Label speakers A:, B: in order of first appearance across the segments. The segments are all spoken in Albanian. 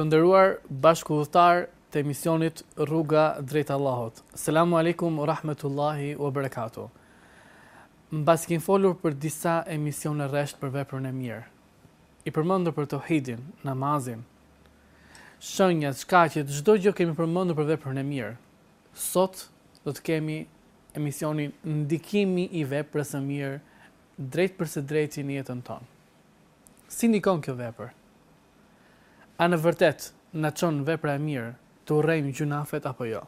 A: Të nderuar bashkudhëtarë të emisionit Rruga drejt Allahut. Selamu alejkum ua rahmetullahi ua barakatuh. Mbasi kemi folur për disa emisione rresht për veprën e mirë. I përmendur për teuhidin, namazin. Shenjat, shkaqet, çdo gjë kemi përmendur për veprën e mirë. Sot do të kemi emisionin Ndikimi i veprës së mirë drejtpërsëdrejti në jetën tonë. Si ndikon kjo vepër? A në vërtet na çon vepra e mirë të urrejmë gjynafet apo jo?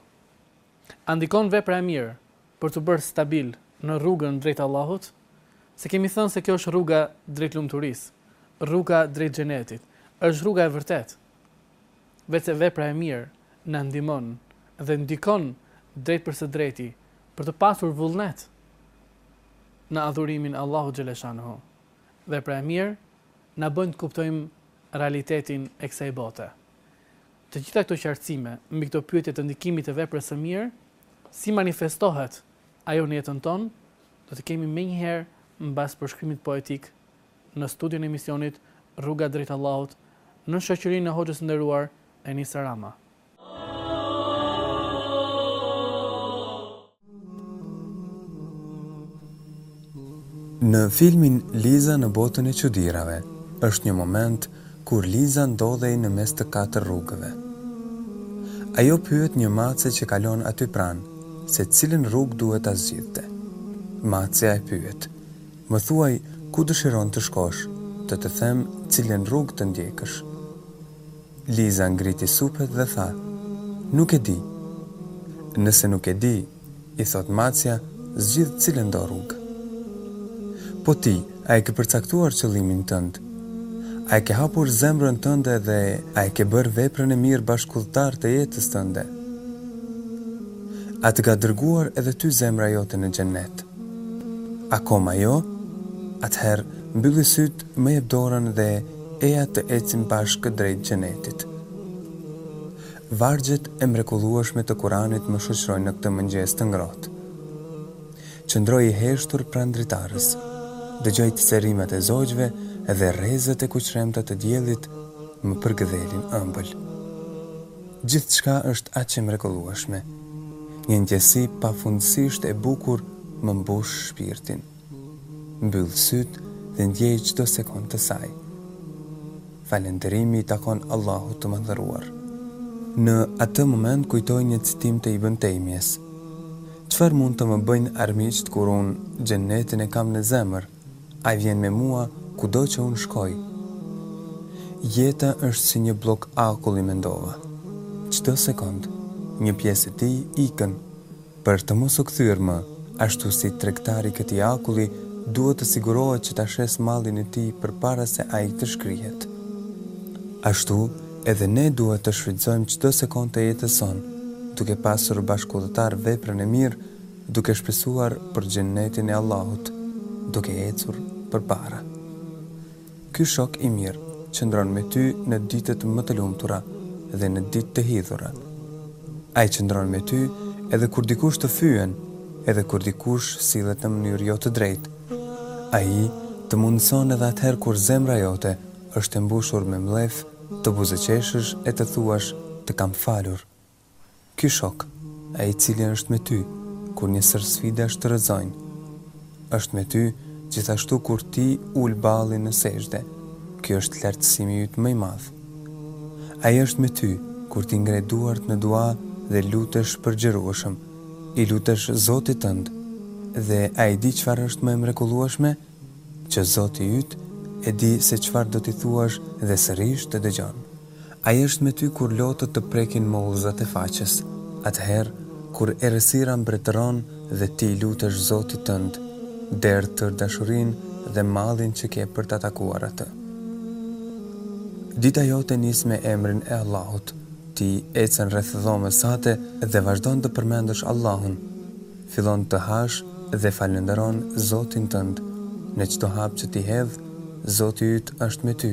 A: A ndikon vepra e mirë për t'u bërë stabil në rrugën drejt Allahut? Se kemi thënë se kjo është rruga drejt lumturisë, rruga drejt Xhenetit, është rruga e vërtetë. Vetë vepra e mirë na ndihmon dhe ndikon drejtpërsëdrejti për të pasur vullnet në adhurimin Allahu Xheleshanuhu. Vepra e mirë na bën të kuptojmë realitetin e kësaj bote. Të gjitha këto qartësime mbi këto pyetje të ndikimit të veprës së mirë, si manifestohet ajo në jetën tonë, do të kemi menjëherë mbas përshkrimit poetik në studion e emisionit Rruga drejt Allahut, nën shoqërinë e hoxhës së nderuar Enis Rama.
B: Në filmin Liza në botën e çudirave, është një moment kur Liza ndodhej në mes të katër rrugëve. Ajo pyet një mace që kalon aty pranë se cilën rrugë duhet ta zgjidhte. Macja e pyet, Më thuaj ku dëshiron të shkosh, të të them cilën rrugë të ndjekësh. Liza ngriti supet dhe tha, Nuk e di. Nëse nuk e di, i thotë Macja, zgjidh cilëndo rrugë. Po ti, a e ke përcaktuar qëllimin tënd? A e ke hapur zemrën tënde dhe a e ke bërë veprën e mirë bashkudhëtare të jetës tënde? A të ka dërguar edhe ty zemra jote në xhennet? Akoma jo? Atëherë, mbylli sytë më jep dorën dhe eja të ecim bashkë drejt Xhenetit. Vargjet e mrekullueshme të Kuranit më shoqërojnë në këtë mëngjes të ngrohtë. Qëndroj i heshtur pranë dritares, dëgjoj cicërimat e zogjve dhe rrezet e kuqremta të diellit më përkëdhelin ëmbël. Gjithçka është aq e mrekullueshme. Një ndjesi pafundësisht e bukur më mbush shpirtin. Mbyll sytë dhe ndjej çdo sekondë të saj. Falënderimi i takon Allahut të Madhëruar. Në atë moment kujtoj një citim të Ibën Tejmjes, Çfarë mund të më bëjnë armiqtë kur unë Xhennetin e kam në zemër, ai vjen me mua kudo që unë shkoj. Jeta është si një bllok akulli mendova. Çdo sekondë, një pjesë e tij ikën. Për të mos u kthyer më ashtu si tregtari i këtij akulli, duhet të sigurohet që ta shesë mallin e tij përpara se ai të shkrihet. Ashtu, edhe ne duhet të shfrytëzojmë çdo sekondë të jetës sonë, duke pasur bashkëudhëtar veprën e mirë, duke shpresuar për xhennetin e Allahut, duke ecur përpara. Ky shok i mirë qëndron me ty në ditët më të lumtura dhe në ditë të hidhura. Ai qëndron me ty edhe kur dikush të fyen, edhe kur dikush sillet në mënyrë jo të drejtë. Ai të mundëson edhe atëherë kur zemra jote është e mbushur me mllef të buzëqeshësh e të thuash të kam falur. Ky shok, ai cili është me ty kur një sërë sfidash të rrëzojnë, është me ty gjithashtu kur ti ul ballin në sexhde, ky është lartësimi yt më i madh. Ai është me ty kur ti ngre duart në dua dhe lutesh përgjërueshëm, i lutesh Zotit tënd. Dhe a e di çfarë është më e mrekullueshme? Që Zoti yt e di se çfarë do t'i thuash dhe sërish të dëgjon. Ai është me ty kur lotët të prekin mollëzat e faqes, atëherë kur errësira mbretëron dhe ti i lutesh Zotit tënd me tërë dashurinë dhe mallin që ke për ta takuar Atë. Dita jote nis me emrin e Allahut, ti ecën rreth dhomës sate dhe vazhdon të përmendësh Allahun, fillon të hash dhe falënderon Zotin tënd, në çdo hap që ti hedh, Zoti yt është me ty,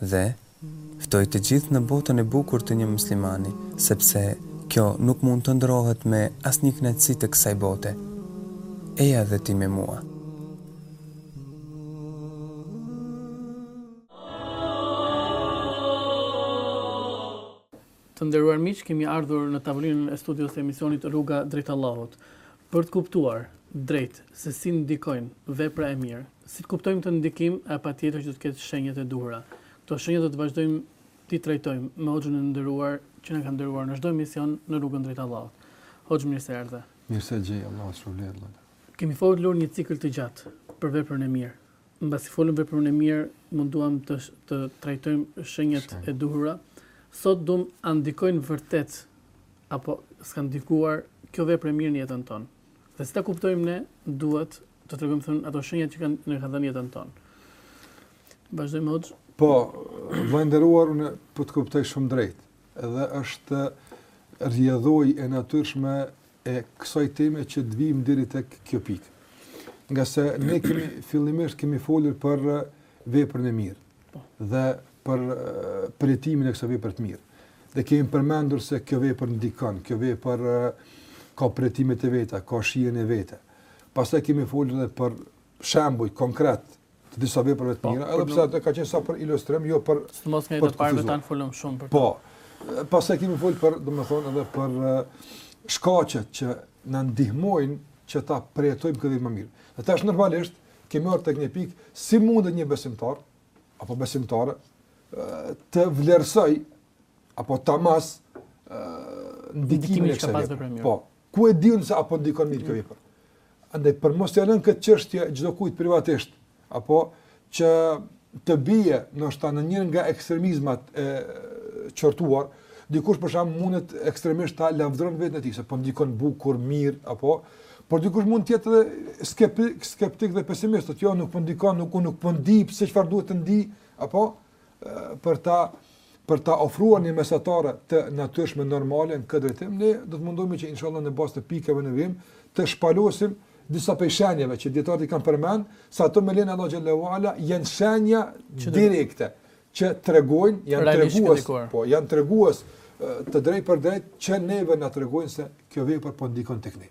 B: Dhe, ftoj të gjithë në botën e bukur të një muslimani, sepse kjo nuk mund të ndërrohet me asnjë kënaqësi të kësaj bote. Eja dhe ti me mua.
A: Të nderuar miq, kemi ardhur në tavolinën e studios të emisionit Rruga drejt Allahut, për të kuptuar drejt se si ndikojnë vepra e mirë, si të kuptojmë këtë ndikim, patjetër që do të ketë shenjat e duhura. Këto shenja do të vazhdojmë t'i trajtojmë me Hoxhën e nderuar që na ka nderuar në çdo emision në Rrugën drejt Allahut. Hoxhë mirë se erdhe.
C: Mirë se gjej, Allahu të shpërbleftë.
A: Kemi folur një cikël të gjatë për veprën e mirë. Mbasi folëm për veprën e mirë, munduam t'i trajtojmë shenjat e duhura. Sot duam a ndikojnë vërtet apo s'ka ndikuar kjo vepër e mirë në jetën tonë. Dhe si ta kuptojmë ne, duhet të tregojmë domethënë ato shenjat që kanë në radhë në jetën tonë. Vazhdojmë hoxh.
C: Po, i nderuar unë po të kuptoj shumë drejt. Edhe është rrjedhojë e natyrshme e kësaj teme që të vijmë deri tek kjo pikë. Nga se ne kemi fillimisht kemi folur për veprën e mirë po. dhe për përjetimin e kësaj vepre të mirë. Dhe kemi përmendur se kjo vepër ndikon, kjo vepër ka përjetimet e veta, ka shijen e vet. Pastaj kemi folur edhe për shembuj konkretë të disa veprave të po, mira, edhe pse ato ka qenë sa për ilustrim, jo për të
A: mos ngjitur para vetë tan folëm shumë për.
C: Po. Pastaj kemi fol për, domethënë edhe për shkaqet që na ndihmojnë që ta përjetojmë këtë më mirë. Dhe tash normalisht kemi ardhur tek një pikë si mundet një besimtar apo besimtare të vlerësojë apo ta masë ndikimin e kësaj. Po, Ku e di unë se a po ndikon mirë kjo vepër? Andaj për mos të lënë këtë çështje çdo kujt privatisht, apo që të bie ndoshta në njërin nga ekstremizmat e qortuar, dikush për shkak mundet ekstremisht ta lavdëron veten e tij se po ndikon bukur, mirë, apo por dikush mund të jetë edhe skeptik, skeptik dhe pesimist, thotë jo nuk po ndikon, nuk unë nuk po ndi pse çfarë duhet të ndi, apo për ta për ta ofruar një mesatare të natyrshme normale në këtë drejtim, ne do të mundohemi që inshallah në bazë të pikave në vijim të shpalosim disa prej shenjave që dijetarët i kanë përmend, se ato me lejen e Allahut xhele ue ala janë shenja direkte që tregojnë, janë tregues, po janë tregues të drejtpërdrejtë që neve na tregojnë se kjo vepër po ndikon tek ne.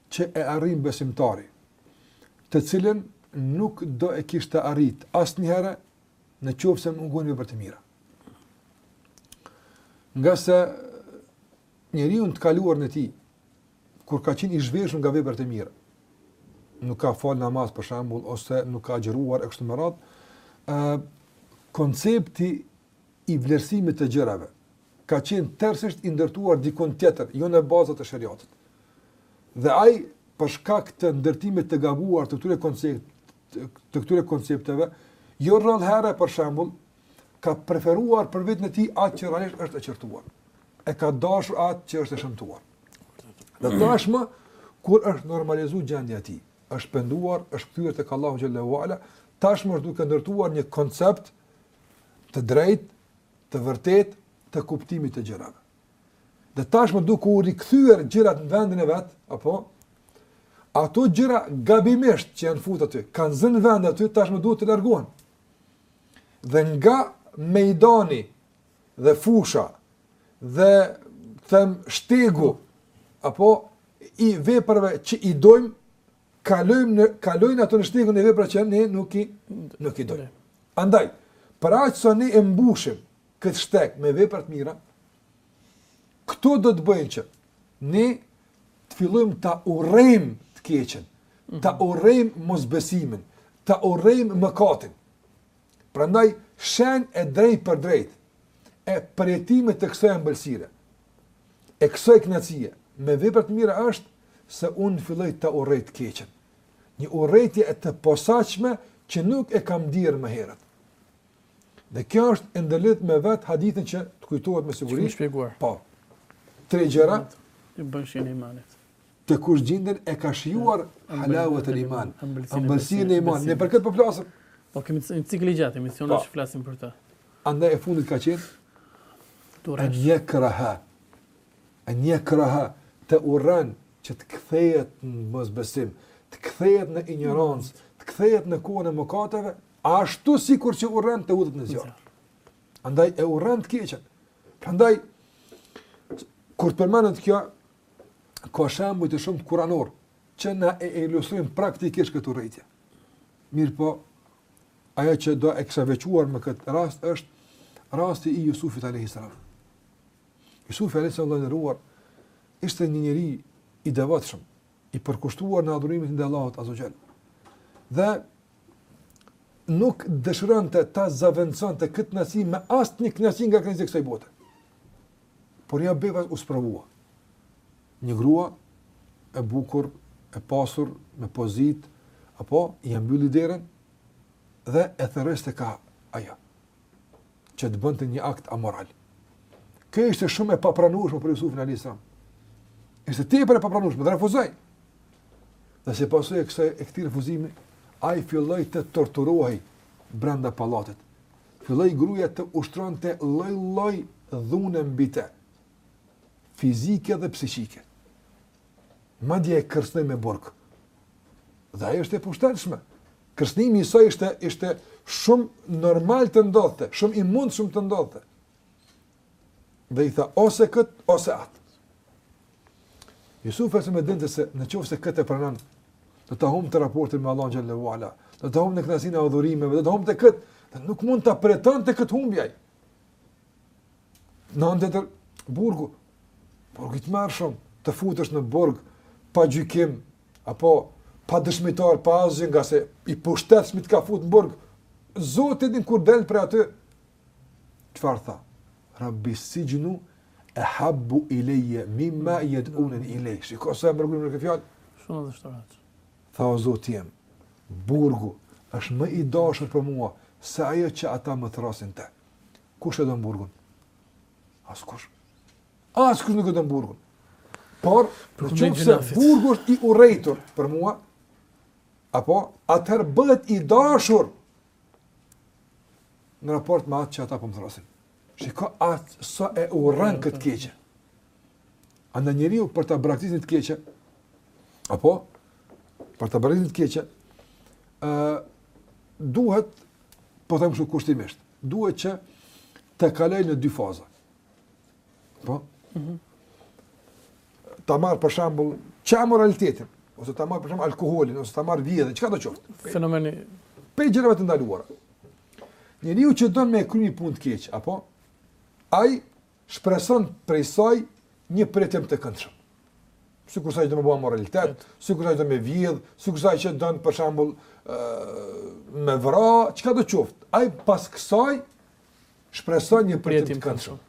A: që
C: e arrin besimtari, të cilën nuk do e kishte arrit asnjëherë në qoftë se mungojnë veprat e mira. Nga se njeriu në të kaluarën e tij, kur ka qenë i zhveshur nga veprat e mira, nuk ka fal namaz për shembull ose nuk ka agjëruar e kështu me radhë, ë koncepti i vlerësimit të gjërave, ka qenë tërësisht i ndërtuar dikund tjetër, jo në baza të shariatit. Dhe ai për shkak të ndërtimit të gabuar të këtyre koncept të këtyre koncepteve, jo rrallë herë për shembull, ka preferuar për veten e tij atë që realisht është e qortuar. E ka dashur atë që është e shëmtuar. Dhe mm. tashmë kur është normalizuar gjendja e tij, është penduar, është kthyer tek Allahu xhele ue ala, tashmë është duke ndërtuar një koncept të drejtë të vërtetë të kuptimit të gjërave. Dhe tashmë duke u rikthyer gjërat në vendin e vet, apo ato gjëra gabimisht që janë futur aty, kanë zënë vend aty, tashmë duhet të largohen. Dhe nga mejdani dhe fusha dhe them shtegu apo i veprave që i dojmë kalojmë në kalojnë ato në shtegun e veprave që ne nuk i nuk i dojmë. Andaj, për aq sa ne e mbushim këtë shteg me vepra të mira, këto do të bëjnë që ne të fillojmë ta urrejmë të keqen, ta mhm. urrejmë mosbesimin, ta urrejmë mëkatin. Prandaj shenjë e drejtpërdrejtë e përjetimit të kësaj ëmbëlsie, e kësaj kënaqësie me vepra të mira është se unë filloj ta urrej të keqen. Një urrejtje të posaçme që nuk e kam ndjerë më herët. Dhe kjo është e ndërlidhur me vetë hadithin që të kujtohet me siguri.
A: Shumë shpjeguar.
C: Po. Tre gjëra
A: i bëjnë e imanit.
C: Te kush gjenden e ka shijuar halawetel iman.
A: Ambëlsinë e imanit.
C: Ne për këtë po flasim.
A: Po kemi një cikël i gjatë
C: emisionesh
A: që po. flasim për këtë.
C: Andaj e fundit ka qenë Ta
A: urresh.
C: En jekrahe. En jekrahe të urren që të kthehet në mosbesim, të kthehet në injorancë, të kthehet në kohën e mëkateve, ashtu sikur që urren të hudhet në zjarr. Andaj e urren të keqen. Prandaj kur të përmendet kjo ka shembuj të shumë kuranor që na e ilustrojnë praktikisht këtë urrejtje. Mirëpo, ajo që do e kisha veçuar me këtë rast është rasti i Jusufit a.s. Jusufi alejhi selam i nderuar ishte një njeri i devotshëm, i përkushtuar në adhurimin e Allahut azze ue xhel. Dhe nuk dëshironte ta zavendësonte këtë kënaqësi me asnjë kënaqësi nga kënaqësitë e kësaj bote. Por ja, bëva, u sprovua. Një grua e bukur, e pasur, me pozitë, apo i mbylli derën dhe e thërriste ka ajo. që të bënte një akt amoral. Kjo ishte shumë e papranueshme për Jusufin alejhi selam. Ishte tepër e papranueshme, dhe refuzoi. Dhe si pasojë e këtij refuzimi, ai filloi të torturohej brenda pallatit. Filloi gruaja të ushtronte lloj-lloj dhune mbi të, fizike dhe psikike. Madje e kërcënoi me burg. Dhe ajo ishte e pushtetshme. Kërcënimi i saj ishte ishte shumë normal të ndodhte, shumë i mundshëm të ndodhte. Dhe i tha ose kët ose at. Jusufi e dinte se në qoftë se këtë e pranon, do të humbte raportin me Allahun xhelle ue ala, do të humbte kënaqësinë e adhurimeve, do të humbte kët, dhe nuk mund ta pranonte kët humbje ai. Në anën tjetër burgu, burgu i tmerrshëm, të futësh në burg, pa gjykim, apo pa dëshmitar, pa asgjë ngase i pushtetshmi të ka futë në burg, Zoti e din kur del prej aty, çfarë tha? Rabbi sixhnu ehabbu ilejje mimma jed'uneni ilejh, shiko sa mrekullim në këtë fjalë?
A: Shumë e vështirë.
C: Tha o Zoti jem, burgu, është më i dashër për mua, se ajo që ata më thrasin në te. Kush e don burgun? Askush. Askush nuk e don burgun. Por, edhe
A: pse
C: burgu është i urrejtur për mua, apo, atëherë bëhet i dashur në raport me atë që ata po më thrasin. Shiko ai sa e urren këtë të keqe. Andaj njeriu për ta braktisë një të keqe, apo, për ta braktisë një të keqe, uh, duhet, po them kështu kushtimisht, Duhet që të kalojë në dy faza. Po? Mm -hmm. Ta marrim për shembull amoralitetin, ose ta marrim për shembull alkoolin, ose ta marrim vjedhjen, çkado qoftë?
A: Fenomeni.
C: Prej gjërave të ndaluara. Njeriu që don me kry ni punë të keqë, apo? Ai, shpreson prej saj një përjetim të këndshëm. Sikurse ai do me bë amoralitet, sikurse ai do me vjedh, sikurse ai që don për shembull me vra, çkado qoftë. Ai pas kësaj shpreson një
A: përjetim
C: të këndshëm.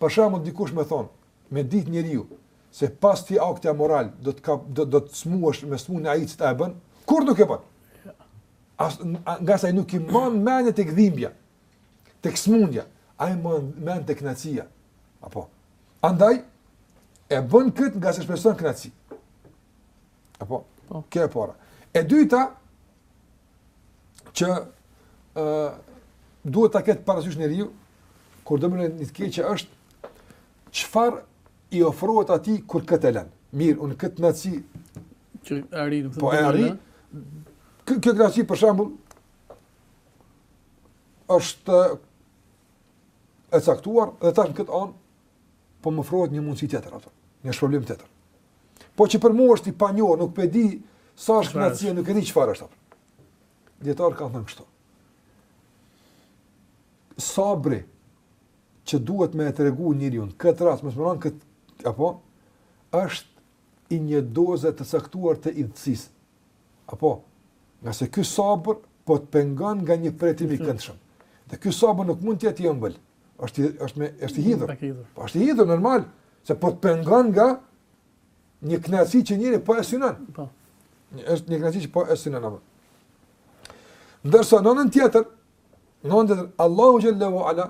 C: Për shembull dikush më thon, me ditë njeriu se pas atij akti amoral do të kap, do do të smuhesh me smundje AIDS-it, a e bën, kurrë nuk e bën. Ah, ngase ai nuk i mban mendjen tek dhimbja. tek smundja, ai e mban mendjen te knaqësia. Apo, andaj, e bën këtë ngase shpreson knaqësi. Apo,
A: po.
C: kjo e para. E dyta, që uh, duhet ta ketë parasysh njeriu, kur do me lënë një të keqe është, çfarë i ofrohet atij kur këtë e len? Mirë, unë këtë knatësi...
A: Që arri,
C: po e arri, këtë knaqësi për shembull, është e caktuar dhe tash në këtë anë po më ofrohet një mundësi tjetër atë, një shpërblim tjetër. Po që për mua është i panjohur, nuk e di sa është mundësia, nuk e di çfarë është atë. Dijetari ka thënë kështu. Sabri që duhet me e tregu njeriu n', këtë rast, më së këtë, apo, është i një doze të caktuar të idhësisë. Apo, ngase ky sabër po të pengon nga një përjetim i këndshëm. Dhe ky sabër nuk mund të jetë i ëmbël. Është i, është me është i hidhur. Po është i hidhur normal, se po të pengon nga një kënaqësi që njeri po e synon.
A: Po.
C: Është një kënaqësi që po e synon apo. Ndërsa në anën tjetër, në anën tjetër Allahu xhel-le ue ala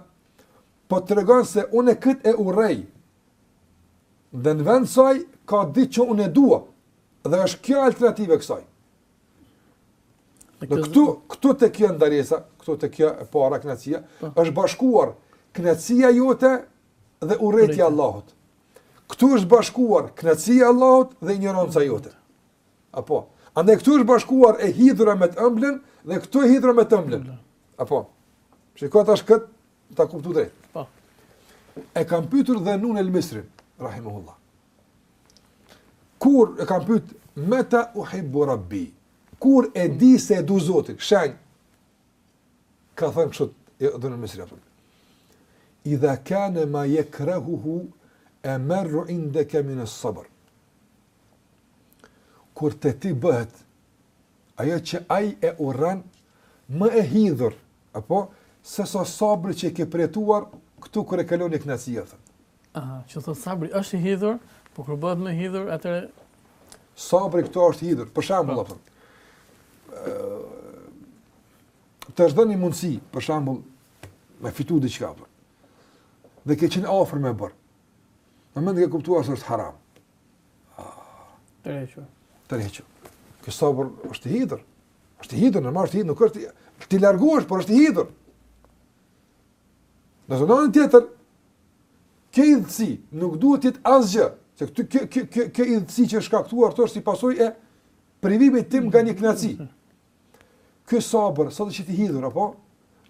C: po tregon se unë kët e urrej. Dhe në vend saj ka diç që unë e dua. Dhe është kjo alternativë e kësaj. Dhe këtu, këtu te kjo ndaresa, këtu te kjo e para knaqësia, po. është bashkuar knaqësia jote dhe urrejtja e Allahut. Këtu është bashkuar knaqësia e Allahut dhe injoranca jote. Apo, andaj këtu është bashkuar e hidhura me të ëmblën dhe këtu e hidhura me të ëmblën. Apo, që këtë është këtë, ta kuptu drejt. Po. E kanë pytur Dhen-Nun el-Misrin, rahimehullah. Kur e kanë pyet meta uhibbu rabbi? Kur e di se e du Zotin? Shenj. Ka thënë kështu Dhen-Nun Misri apo. Idha kana ma yakrahuhu amarru indaka min as-sabr. Kur te ti bëhet ajo që ai e urren më e hidhur, apo se sa sabri që ke përjetuar këtu kur e kalon një knaqsi.
A: Aha, që thot sabri është i hidhur, po kur bëhet më i hidhur, atëherë
C: sabri këtu është i hidhur. Për shembull, apo. Të është dhënë mundësi, për shembull, me fitu diçka apo. Dhe ke qenë afër me bër. Në moment ke kuptuar se është haram.
A: T'ërhequr.
C: Tërhequr. Ky sabër është i hidhur. Është i hidhur, normal është i hidhur, nuk është ti largohesh, por është i hidhur. Në anën tjetër, Kjo idhësi nuk duhet të jetë asgjë, se këtë kjo kjo kjo kjo idhësi që është shkaktuar këtu është si pasojë e privimit tim nga një kënaqësi. Ky sabër, sado që t'jetë i hidhur apo,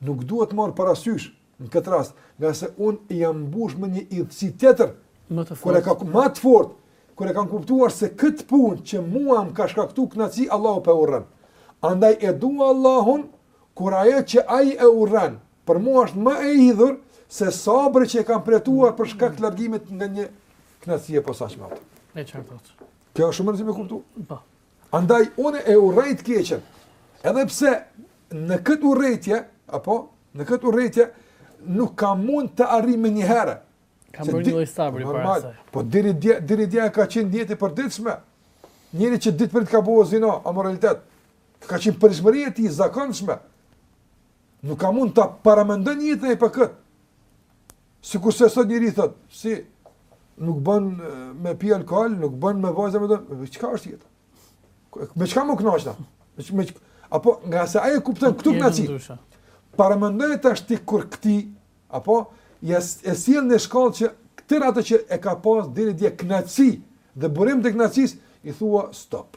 C: nuk duhet të marr parasysh në këtë rast, ngase unë jam mbush me një idhësi tjetër,
A: më të fortë.
C: Kur e ka më të fortë, kur e kam kuptuar se këtë punë që mua më ka shkaktuar kënaqësi, Allahu po e urren. Andaj e dua Allahun kur ajo që ai e urren, Për mua është më e hidhur se sabri që e kam përjetuar për shkak të largimit nga një kënaqësi e posaçme atë.
A: E qartë.
C: Kjo është shumë e rëndësishme me kuptu.
A: Po.
C: Andaj unë e urrej të keqen. Edhe pse në këtë urrejtje, apo në këtë urrejtje nuk ka mund të arrijë menjëherë.
A: Ka bërë një lloj sabri para asaj.
C: Po deri dje, deri dje ka qenë jetë e përditshme. Njeri që ditë për ditë ka bërë zina, amoralitet. Ka qenë përditshmëri e tij e zakonshme. Nuk ka mund ta paramendojë një jetë pa këtë. Sikurse sot njeri thotë, si nuk bën me pi alkool, nuk bën me vajza me dalë, çka është jeta? Me çka m'u kënaq? Me çka me çka? Apo ngase ai kupton këtu kënaqësi. Paramendo tash ti kur këtij, apo ja e sjell në shkallë që këtë atë që e ka pas deri dje kënaqësi dhe burim të kënaqësisë, i thua stop.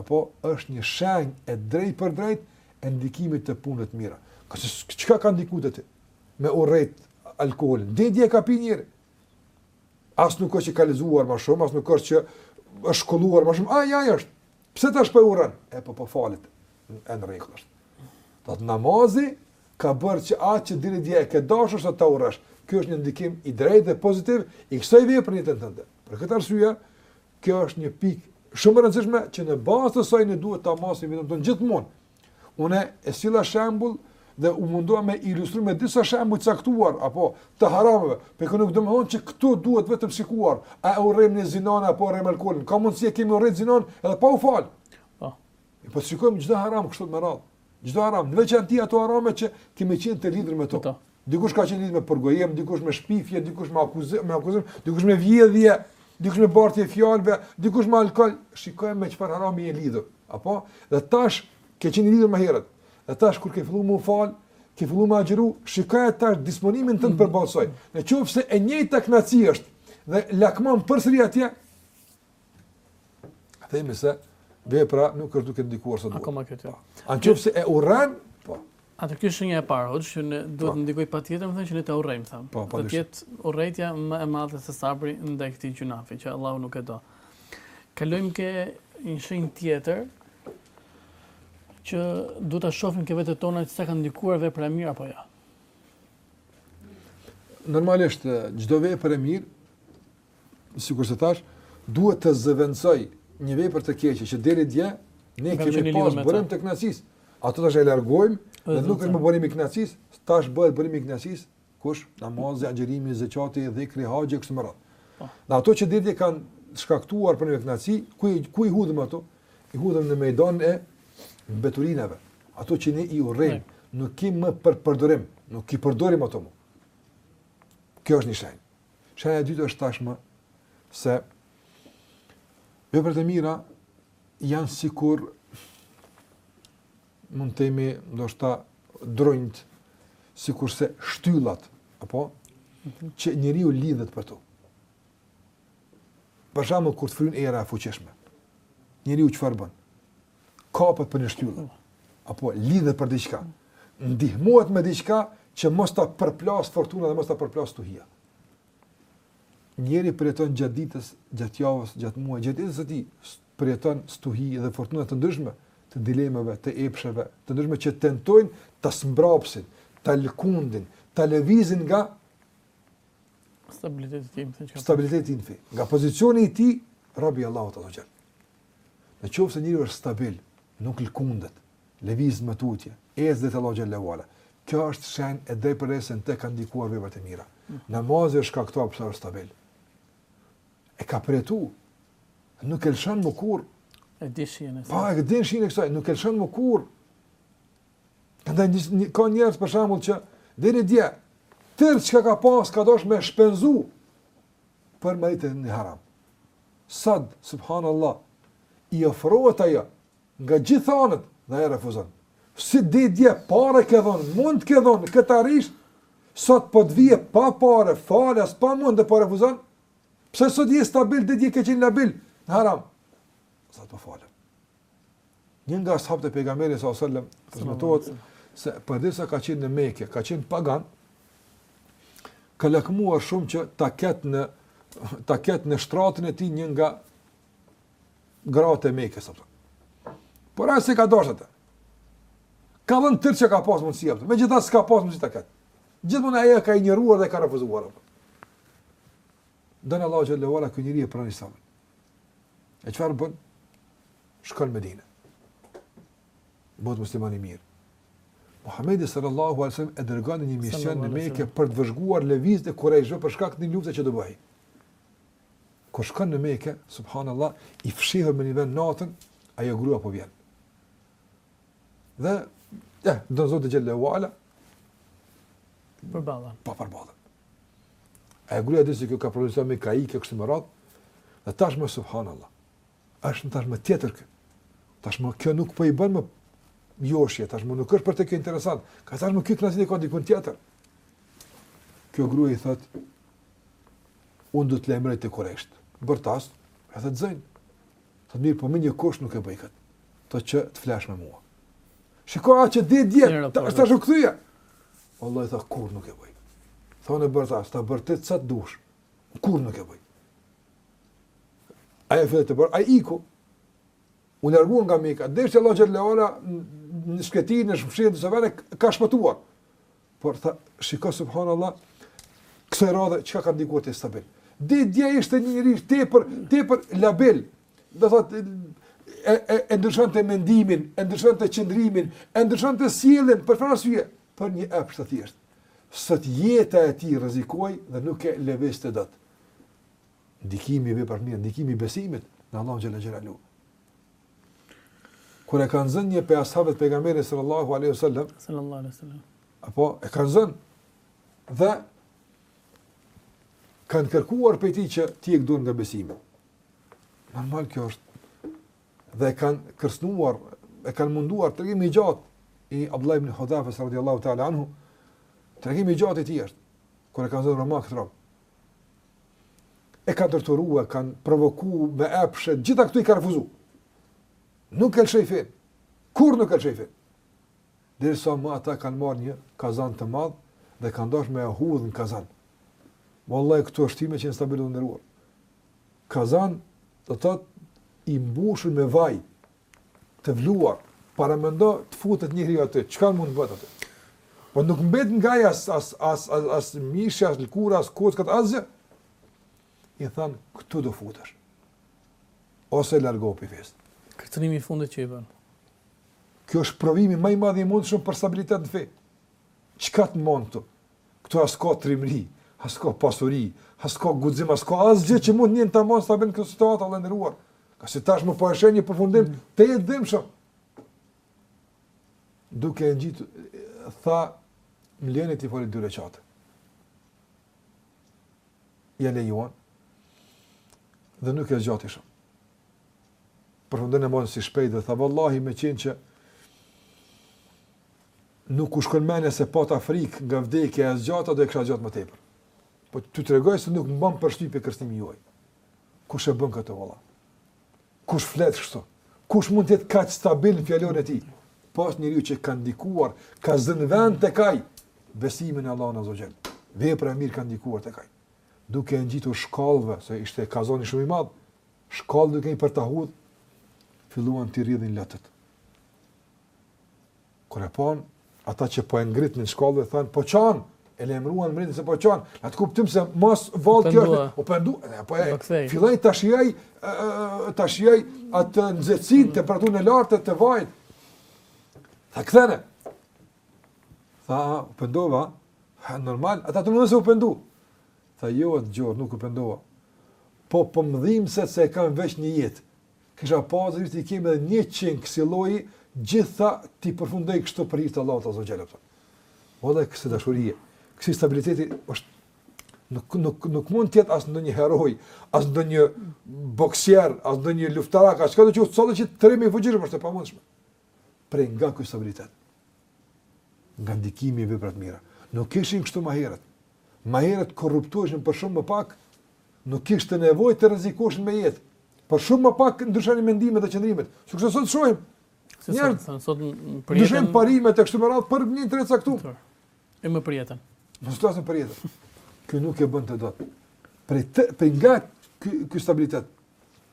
C: apo është një shenjë e drejtpërdrejtë e ndikimit të punëve të mira. Pse, çka ka ndikuar te ti? Me urrejt alkoolin. Deri dje ka pi njeri. As nuk është që ka lexuar më shumë, as nuk është që është shkolluar më shumë. Ai ai është. Pse tash po urren? E po po falet. Në rregull është. Domethënë namazi ka bërë që atë që deri dje e ke dashur sot ta urresh. Ky është një ndikim i drejtë dhe pozitiv i kësaj vepre të tënde. Për këtë arsye, Kjo është një pikë shumë e rëndësishme që në bazë të saj ne duhet ta masim veten tonë gjithmonë. Unë e solla shembull dhe u mundova me ilustru me disa shembuj të caktuar apo të harameve, po kjo nuk do të thotë që këtu duhet vetëm shikuar, a e urrejmë ne zinanë apo urrejmë alkoolin. Ka mundësi e kemi urrejt zinanë edhe pa u fal. Po. Po shikojmë çdo haram kështu me radhë. Çdo haram, në veçanti ato harame që kemi qenë të lidhur me to. Dikush ka qenë lidhë me përgojim, dikush me shpifje, dikush me akuzim, me akuzim, dikush me vjedhje, dikush me bartje të fjalëve, dikush me alkool, shiko me çfarë harami je lidhur. Apo? Dhe tash ke qenë lidhur më herët. Dhe tash kur ke filluar me u fal, ke filluar me agjëru, shiko tash disponimin tënd përballë saj. Në qoftë se e njëjta knaqësi është dhe lakmon përsëri atje, Themi se vepra nuk është duke ndikuar sa duhet.
A: Akoma te
C: ti. Po. A nëse e urren,
A: po. Atëherë kjo është shenja e parë, hoxhë, që ne duhet po. të ndikojë patjetër, domethënë që ne të urrejmë, të themi. Po, pa kishë. të jetë urrejtja më e madhe se sabri ndaj këtij gjynahi, që Allahu nuk e do. Kalojmë ke një shenjë tjetër, që duhet të shofim ke vetet tona që sa ka ndikuar vepra e mirë, apo jo?
C: Normalisht, çdo vepër e mirë, sikurse thash, duhet të zëvendësoj një vepër të keqe që deri dje ne kemi pas
A: burim
C: të kënaqësisë. Ato tash e largojmë
A: dhe
C: nuk është më burim i kënaqësisë, tash bëhet burim i kënaqësisë, kush namazi, agjërimi, zekati, dhikri, haxhi kështu me radhë.
A: Po.
C: Dhe ato që deri dje kanë shkaktuar për ne kënaqësi, ku ku i hudhëm ato? I hudhëm në mejdan të mbeturinave. Ato që ne i urrejmë, nuk i kemi më për përdorim, nuk i përdorim ato më. Kjo është një shenjë. Shenja e dytë është tashmë se veprat e mira janë sikur mund të themi ndoshta drunjtë sikurse shtyllat apo mhm. që njeriu lidhet për to. Për shembull kur të fryn era e fuqishme. Njeriu çfarë bën? kapet për një shtyllë, apo lidhet për diqka, ndihmohet me diqka që mos të përplas fortuna dhe mos të përplas stuhia. Njeriu përjeton gjatë ditës, gjatë javës, gjatë muajit, gjatë jetës së tij përjeton stuhi dhe fortuna të ndryshme, të dilemeve, të epsheve, të ndryshme që tentojnë ta zmbrapsin, ta lëkundin, ta lëvizin nga
A: stabiliteti i tij,
C: stabiliteti i tij, nga pozicioni i tij, rabi Allah të të gjerë. Në qoftë se njeriu është stabil, nuk lëkundet, lëviz më tutje, ec drejt Allahut xhel-le ve ala, kjo është shenjë e drejtë për se në të kanë ndikuar veprat e mira. Mm. Namazi është ka këto aq sa është stabil. E ka përjetu, nuk e lëshon më kurrë.
A: E di shijen.
C: Po, e di shijen e kësaj, nuk e lëshon më kurrë. Këndaj, një, një, ka njerëz për shembull që, deri dje, tërë ç' ka pas, ka dasht me shpenzu, për me arrit te një haram. Sot, subhanallah, i ofrohet ajo nga gjithë anët dhe ai e refuzon. Si deri dje pare ke dhon, mund ke dhon, që ta arrish, sot po të vjen pa pare, falas pa mund dhe po refuzon, pse sot je stabil, deri dje ke qenë labil, në haram. Sot po falesh. Një nga ashabët e pejgamberit sallallahu alajhi wasallam transmetohet se përderisa ka qenë në Mekë, ka qenë pagan, ka lakmuar shumë që ta ketë në ta ketë në shtratin e tij një nga gratë e Mekës apo. Por ajo s'e ka dashur atë. Ka dhënë tërë ç' ka pas mundësi atë. Megjithatë s'ka pas mundësi ta ketë. Gjithmonë ajo ka injoruar dhe ka refuzuar atë. don Allahu xhallahu ala ky njeri e pranon Islamin. E çfarë bën? Shkon në Medinë. Bëhet musliman i mirë. Muhamedi sallallahu alaihi wasallam e dërgon një mision në Mekë për të vëzhguar lëvizjet e Kurajshëve për shkak të një lufte që do bëhej. Kur shkon në Mekë, subhanallahu, i fshehur në një vend natën, ajo grua po vjen. Dhe ja, do Zoti xhel-le ve
A: ala. Përballen.
C: Po përballen. E gruaja dhe si kjo ka provuar me ky kështu me radhë? Dhe tashmë subhanallahu. Është tashmë tjetër ky. Tashmë kjo nuk po i bën më joshje, tashmë nuk është për të kjo interesant. Ka tashmë ky klasë diku diku tjetër. Kjo grua i thot unë do të lajmëroj të këqijtë. Bërtas, e të zënë. Thot mirë, po me një kusht nuk e bëj kët. Thot që të flash me mua. Shiko atë që
A: deri
C: dje, tash u kthye. Wallahi tha, kurrë nuk e bëj. Tha unë e bërtas, tha bërtit sa të dush. Kurrë nuk e bëj. Ajo filloi të bërtas, ai iku. U largua nga mika. Deshti Allahu xhelle ve ala në shketin, në mëshirën e vet, ka shpëtuar. Por, tha, shiko, subhanallah, kësaj radhe, çka ka ndikuar të stabil. Dhe dje ishte një njëri, tepër, tepër labil, Do të thotë e e e ndryshonte mendimin, e ndryshonte qëndrimin, e ndryshonte sjelljen për çfarë arsye? Për një epsh të thjeshtë. Sot jeta e tij rrezikoi dhe nuk e lëvizte dot. Ndikimi i veprave mira, ndikimi i besimit në Allahun xhalla xhelalu. Kur e kanë zënë një prej ashabëve të pejgamberit sallallahu alaihi wasallam,
A: sallallahu alaihi wasallam.
C: Apo e kanë zënë dhe kanë kërkuar prej tij që të heq dorë nga besimi. Normal kjo është. Dhe e kanë kërcënuar, e kanë munduar tregimi i gjatë i Abdullah ibn Hudhafës radiallahu ta'ala anhu, tregimi i gjatë i tij është, kur e kanë zënë romakët rob. E kanë torturu, e kanë provoku, me epshe, gjitha këto i ka refuzu. Nuk e lëshoj fenë. Kurrë nuk e lëshoj fenë. Derisa më ata kanë marrë një kazan të madh dhe kanë dasht me e hudhë në kazan. Wallahi këtu është ti me qenë stabilë i nderuar. Kazan do të thotë i mbushur me vaj të vluar. Paramendo të futet njeriu aty, çka mund të bëhet aty? Po nuk mbet nga ai as as as as, as mishi, as lëkura, as kockat, asgjë. I thanë këtu do futesh. Ose largohu prej fesë.
A: Kërcënimi i fundit që i bën.
C: Ky është provimi më i madh i mundshëm për stabilitet në fe. Çka të mban këtu? Këtu as ka trimëri, as ka pasuri, as ka guxim, as ka asgjë që mund njeriun ta mbajë në këtë situatë vëlla i nderuar. Pasi tashmë po e sheh një përfundim mm. tejet të dhimbshëm. Duke e ngjit tha më leni t'i fali dy rekate. Ia lejuan dhe nuk e zgjati shumë. Përfundon namazin shpejt dhe tha vallahi me qenë që Nuk u shkon mendja se pata frikë nga vdekja e zgjata, do e kisha zgjatë më tepër. Po t'ju tregoj se nuk më bën përshtypje kërcënimi juaj. Kush e bën këtë vallahi? Kush flet kështu? Kush mund të jetë kaq stabil në fjalën e tij? Po është njeriu që ka ndikuar, ka zënë vend tek ai besimi në Allahun azza ve xhel. Vepra e mirë ka ndikuar tek ai. Duke e ngjitur shkallëve, se ishte kazani shumë i madh, shkallë duke i përcaktuar, filluan të rridhin lotët. Kur e panë, ata që po e ngritnin shkallëve thanë, po qanë, e lajmëruan mbretin se po qanë, në atë kuptim se mos vallë ky është, u pendu, apo e filloi ta shijojë, ta shijojë atë nxehtësinë, mm. temperaturën e lartë të vajit, Tha kthejeni. Tha, u pendove. Ha, normal, ata të mendojnë se u pendu. Tha, jo, atë gjorë, nuk u pendova. Po, po më dhimbset se e kam veç një jetë. Kisha pasur dëshirë t'i kem edhe njëqind kësi lloji, gjitha t'i përfundoj kështu për hir të Allahut azza ve xhel. Vallahi kësi dashurie, kësi stabiliteti është nuk nuk nuk mund të jetë as ndonjë hero, as ndonjë boksier, as ndonjë luftarak, as çka do të thotë që trimi i fuqishëm është e pamundshme. prej nga ky stabilitet. Nga ndikimi i veprave t'mira. Nuk ishin kështu më herët. Më herët korruptoheshin për shumë më pak, nuk kishte nevojë të rrezikoheshin me jetë. Për shumë më pak ndryshonin mendimet dhe qëndrimet. Sikur sot sot shohim.
A: Njerë, sot, sot
C: për jetën. parimet e kështu me radhë për një të caktuar.
A: E më për jetën.
C: Mos të për jetën. Kjo nuk e bënte dot. Pra prej nga ky stabilitet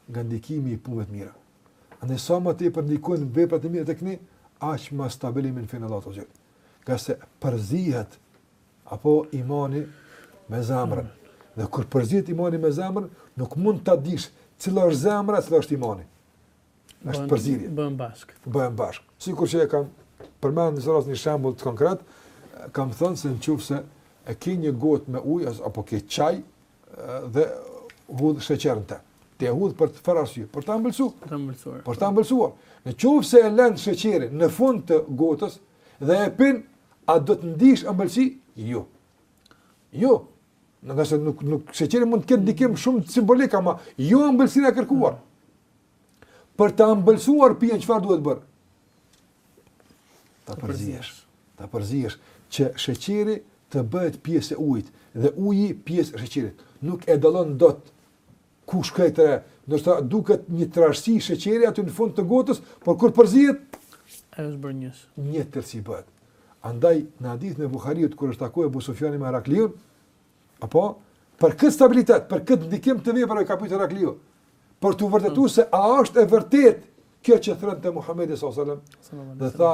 C: nga ndikimi i punëve të mira. Andaj sa më tepër ndikojnë veprat e mira tek ne, aq më stabil jemi në fenë e Allahut të Madhërishëm. Ngase përzihet apo imani me zemrën. Dhe kur përzihet imani me zemrën, nuk mund ta dish cila është zemra, cila është imani. Është përzierje.
A: Bëhen bashkë.
C: Bëhen bashkë. Sikur që e kam përmend në disa raste një shembull konkret, kam thënë se nëse e ke një gotë me ujë apo ke çaj, dhe hudh sheqer në të. Ti e hudh për çfarë arsye? Për ta ëmbëlsuar. Për ta ëmbëlsuar. Për ta ëmbëlsuar. Në qoftë se e lën sheqerin në fund të gotës dhe e pin, a do të ndish ëmbëlsi? Jo. Jo. Në gjasë nuk nuk sheqeri mund të ketë ndikim shumë simbolik, ama jo ëmbëlsinë e kërkuar. Për ta ëmbëlsuar pijen, çfarë duhet bërë? Ta përzihesh. Ta përzihesh që sheqeri të bëhet pjesë e ujit dhe uji pjesë e sheqerit. Nuk e dallon dot kush ku është, do të duket një trashësi sheqeri aty në fund të gotës, por kur përzihet ajo
A: është bërë njësh.
C: Një tërësi bëhet. Andaj në hadithin e Buhariut kur është takuar Abu Sufjani me Herakliun, Apo, për këtë stabilitet, për këtë ndikim të veprave ka pyetur Herakliu, për të vërtetuar mm. se a është e vërtetë kjo që thërret Muhamedi sallallahu alajhi wasallam. Dhe tha,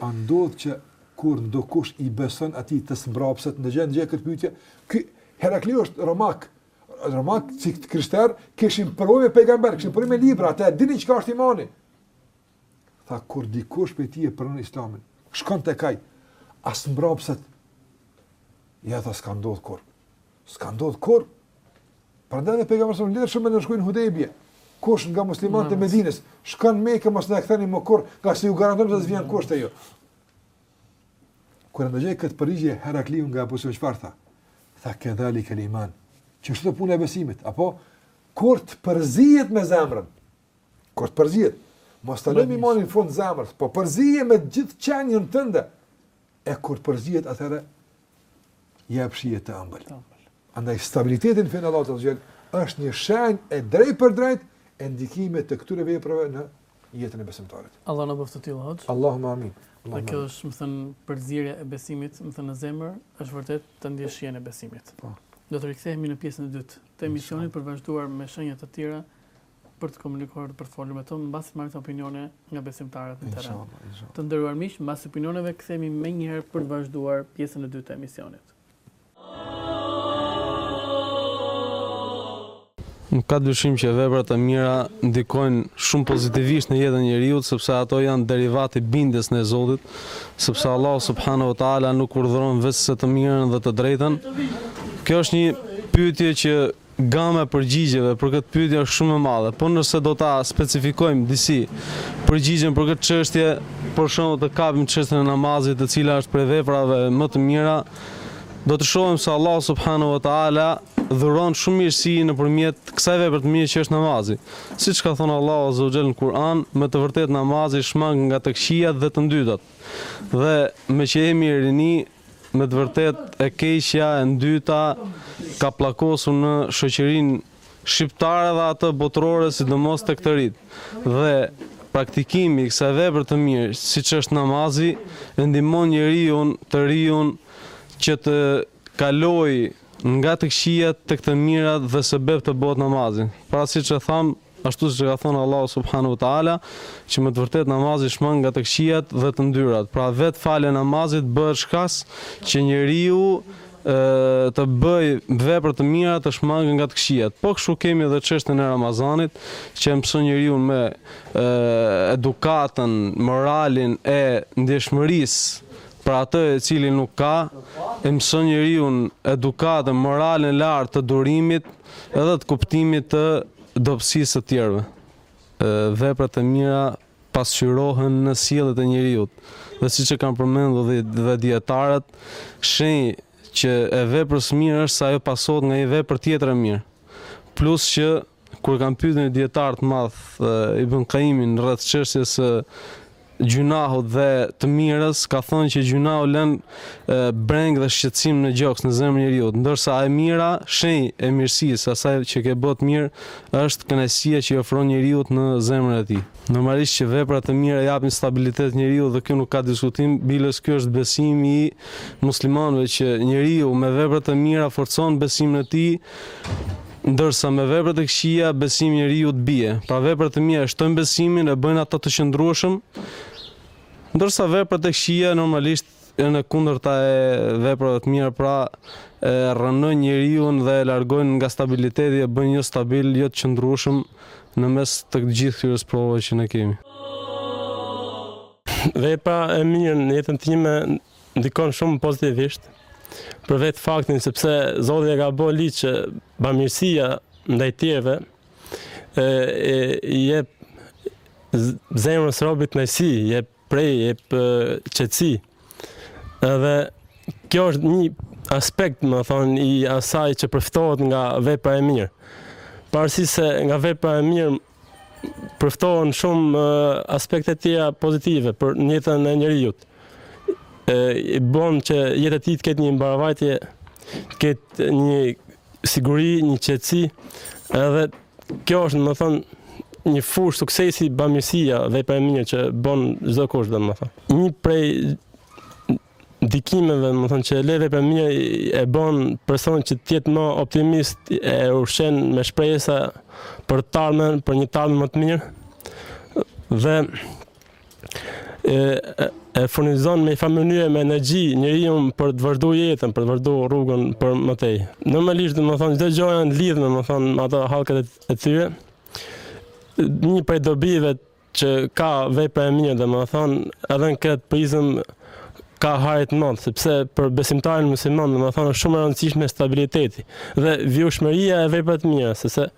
C: a ndodh që kur ndokush i beson atij të sbrapset e bën, e bën këtë pyetje, ky Herakliu është romak, romakët si të krishterë, kishin përvojë me pejgamberë, kishin përvojë me libra, ata e dinin çka është imani. Tha, kur dikush prej jush e pranon islamin, shkon tek ai, a zmbrapset, jo tha, s'ka ndodhë kurrë, s'ka ndodhë kurrë, prandaj edhe pejgamberi a.s. lidh marrëveshjen në Hudejbije, kush nga muslimanët e Medinës, shkon Mekë mos na e ktheni më kurrë, se ju garantoj se s'vjen kush te ju. Kur dëgjoi këtë përgjigje, Herakliu nga Ebu Sufjani çfarë tha? Tha, kedhalikel iman, kështu është puna e besimit, apo, kur të përzihet me zemrën, Kur të përzihet, mos ta lëmë imanin në fund zemrës, po përzihe me të gjithë qenien tënde. E kur të përzihet atëherë jep shije të ëmbël. Andaj stabiliteti në fenë e Allahut xhel është një shenjë e drejtpërdrejtë e ndikimit të këtyre veprave në jetën e besimtarit.
A: Allah na bëftë të tillë hoxhë.
C: Allahumma amin.
A: Po kjo është, me thënë, përzierja e besimit, me thënë, në zemër, është vërtet ndjesia e besimit. Po. Do të rikthehemi në pjesën e dytë të emisionit për të vazhduar me shenjat e tjera për të komunikuar për të folur me to, mbasi të marrim këto opinione nga besimtarët në terren.
C: Inshallah, inshallah.
A: Të nderuar miq, mbas opinioneve kthehemi menjëherë për të vazhduar pjesën e dytë të emisionit.
D: Nuk ka dyshim që veprat e mira ndikojnë shumë pozitivisht në jetën e njeriut, sepse ato janë derivat i bindjes në Zotin, sepse Allahu subhanahu wa taala nuk urdhëron veçse të mirën dhe të drejtën. Kjo është një pyetje që Gama e përgjigjeve për këtë pyetje është shumë e madhe, por nëse do ta specifikojmë disi përgjigjen për këtë çështje, për shembull të kapim çështjen e namazit e cila është prej veprave më të mira, do të shohim se Allahu subhanahu wa ta'ala dhuron shumë mirësi nëpërmjet kësaj vepre të mirë që është namazi. Siç ka thënë Allahu azza wa jall në Kur'an, me të vërtetë namazi shmang nga të këqijat dhe të ndytat. Dhe meqë jemi rini, Me të vërtetë e keqja e ndyta ka pllakosur në shoqërinë shqiptare dhe atë botërore sidomos tek të rinjtë dhe praktikimi i kësaj vepre të mirë siç është namazi e ndihmon njeriun të riun që të kalojë nga të këqijat tek të mirat dhe sebeb të bëhet namazi pra siç e thamë Ashtu siç e ka thënë Allahu subhanahu wa ta'ala, Që me të vërtetë namazi shmang nga të këqijat dhe të ndyrat. Pra vetë falja e namazit bëhet shkas që njeriu të bëjë vepra të mira të shmangë nga të këqijat. Po kështu kemi edhe çështjen e Ramazanit, që e mëson njeriun me edukatën, moralin e ndjeshmërisë për atë i cili nuk ka, e mëson njeriun edukatën, moralin e lartë të durimit edhe të kuptimit të dobësisë së tjerëve. Veprat e mira pasqyrohen në sjelljet e njeriut dhe siç e kanë përmendur dhe dijetarët, shenjë që e veprës së mirë është se ajo pasohet nga një vepër tjetër e mirë. Plus që kur kanë pyetur një dijetar të madh Ibn Kajimin rreth çështjes së gjynahut dhe të mirës, ka thënë që gjynahu lën brengë dhe shqetësim në gjoks, në zemrën e njeriut, ndërsa e mira, shenjë e mirësisë, asaj që ke bërë të mirë, është kënaqësia që i ofron njeriut në zemrën e tij. Normalisht që veprat e mira i japin stabilitet njeriut dhe kjo nuk ka diskutim, biles ky është besimi i muslimanëve që njeriu me veprat e mira forcon besimin e tij, Ndërsa me veprat e këqija besimi i njeriut bie, pra veprat e mira e shtojnë besimin e bëjnë atë të qëndrueshëm, ndërsa veprat e këqija normalisht janë e kundërta e veprave të mira, pra e rrënojnë njeriun dhe e largojnë nga stabiliteti e bëjnë jo stabil, jo të qëndrueshëm në mes të gjithë këtyre sprovave që ne kemi.
E: Vepra e mirë në jetën time ndikon shumë pozitivisht për vetë faktin sepse Zoti e ka bërë ligj që bamirësia ndaj tjerëve e, i jep zemrës së robit në si, jep prej, jep qetësi. Edhe kjo është një aspekt, domethënë, i asaj që përftohet nga vepra e mirë. Pavarësisht se nga vepra e mirë përftohen shumë aspekte tjera pozitive për jetën e njeriut, e bon që jeta e tij të ketë një mbarëvajtje, të ketë një siguri, një qetësi, edhe kjo është domethënë një fushë suksesi bamirësia dhe vepra e mirë që bon çdokush domethënë. Një prej ndikimeve, domethënë që e le vepra e mirë, e bën personin që të jetë më optimist, e ushqen me shpresa për të ardhmen, për një të ardhme më të mirë. Dhe e, e furnizon në njëfarë mënyre me energji njeriun për të vazhduar jetën, për të vazhduar rrugën për më tej. Normalisht, domethënë çdo gjë janë lidhur, domethënë ato hallkat e tyre. Një prej dobive që ka vepra e mirë domethënë edhe në këtë prizëm ka hajt në madhë, sepse për besimtarin musliman domethënë është shumë e rëndësishme stabiliteti dhe vijueshmëria e veprave të mira, sepse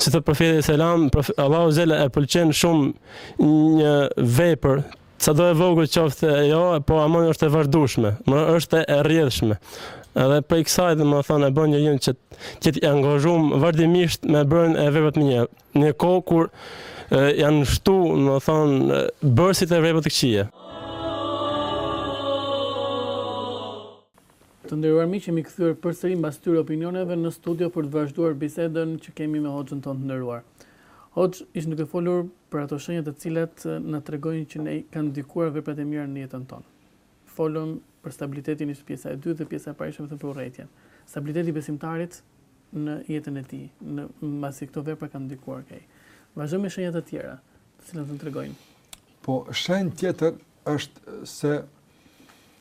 E: siç thotë profeti alejhi selam, prof, Allahu azze xhel e pëlqen shumë një vepër, sado e vogël qoftë ajo, po ama është e vazhdueshme, është e rrjedhshme. Edhe prej kësaj domethënë e bën njeriun që të jetë i angazhum vazhdimisht me bërjen e veprave të mira. Në kohë kur janë shtu, domethënë, bërësit e veprave të këqija.
A: Të nderuar miq, jemi kthyer përsëri mbas këtyre opinioneve në studio për të vazhduar bisedën që kemi me Hoxhën tonë të nderuar. Hoxhë, ishim duke folur për ato shenja të cilat na tregojnë që në ne kanë ndikuar veprat e mira në jetën tonë. Folëm për stabilitetin ishte pjesa e dytë dhe pjesa e parë ishte vetëm për urrejtjen. Stabiliteti i besimtarit në jetën e tij, në mbasi këto vepra kanë ndikuar te ai. Vazhdojmë me shenja të tjera, të cilat do të tregojmë.
C: Po shenjë tjetër është se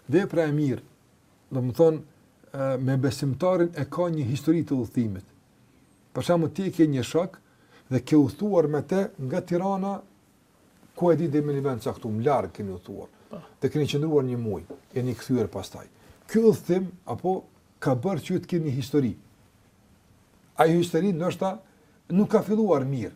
C: vepra e mirë, domethënë me besimtarin e ka një histori të udhëtimit. Për shembull ti ke një shok dhe ke udhëtuar me të nga Tirana ku e di deri në një vend të caktum, larg keni udhëtuar,
A: po.
C: Dhe keni qëndruar një muaj, jeni kthyer pastaj. Ky udhëtim, apo ka bërë që ju të keni një histori. Ajo histori ndoshta nuk ka filluar mirë.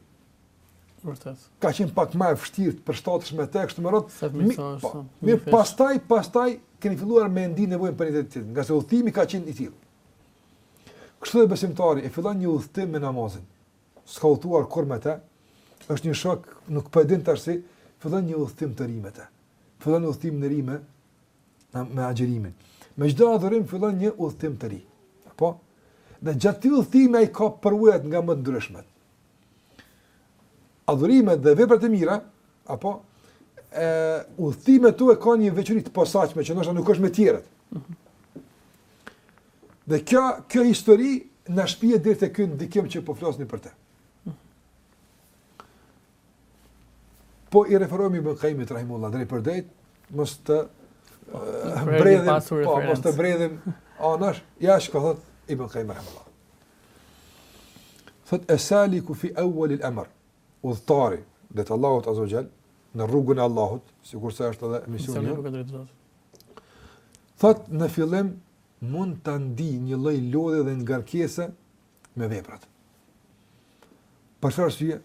A: Vërtet.
C: Ka qenë pak më e vështirë të
A: përshtateshe e
C: kështu
A: me
C: radhë.
A: Mirëpo,
C: mirë pastaj, pastaj keni filluar me ndi nevojën për njëri-tjetrin, ngase udhëtimi ka qenë i tillë. Kështu dhe besimtari e fillon një udhëtim me namazin. S'ka udhëtuar kurrë me të. Është një shok, nuk po e njeh tash si, fillon një udhëtim të ri me të. Fillon udhëtim të ri me me agjerimin. Me çdo adhurim fillon një udhëtim të ri. Po? Dhe gjatë këtij udhëtimi ai ka përvoja nga më të ndryshmet. Adhurimet dhe veprat e mira, apo këto udhëtime kanë një veçori të posaçme që ndoshta nuk është me të tjerët. Dhe kjo kjo histori na shpie deri te ky ndikim që po flasni për të. Po i referohem Ibn Qayyimit rahimullah drejtpërdrejt, mos të mbredhim, po mos të bredhim anash, ja shko thot Ibn Qayyim rahimullah. Thot esaliku fi awwal al-amr, udhtari drejt Allahut azze xhel në rrugën e Allahut, sikurse është edhe misioni. Thot në fillim mund ta ndi një lloj lodhje dhe ngarkese me veprat. Për çfarë arsye?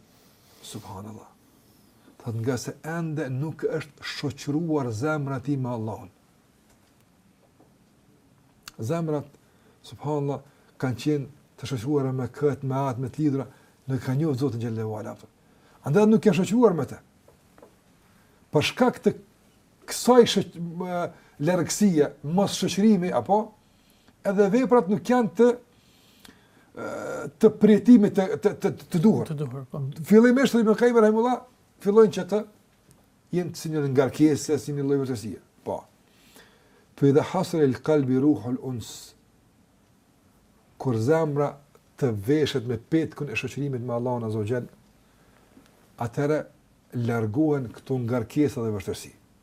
C: Subhanallahu. Thot ngase ende nuk është shoqëruar zemra e tij me Allahun. Zemrat, subhanallah, kanë qenë të shoqëruara me këtë, me atë, me të lidhura, nuk ka njoh Zotin xhele ue ala. Andaj nuk janë shoqëruar me të. Për shkak të kësaj, largësia, mos shoqërimi, apo, edhe veprat nuk janë të përjetimit të të të, të duhur.
A: Të duhur, po.
C: Fillimisht Ibn Qayyim rahimullah fillojnë që të jenë si një ngarkesë, si një lloj vështirësie. Po. Fe idha hasale lil kalbi ruhul uns, kur zemra të veshet me petkun e shoqërimit me Allahun azze ue xhel, atëherë largohen këto ngarkesa dhe vështirësi.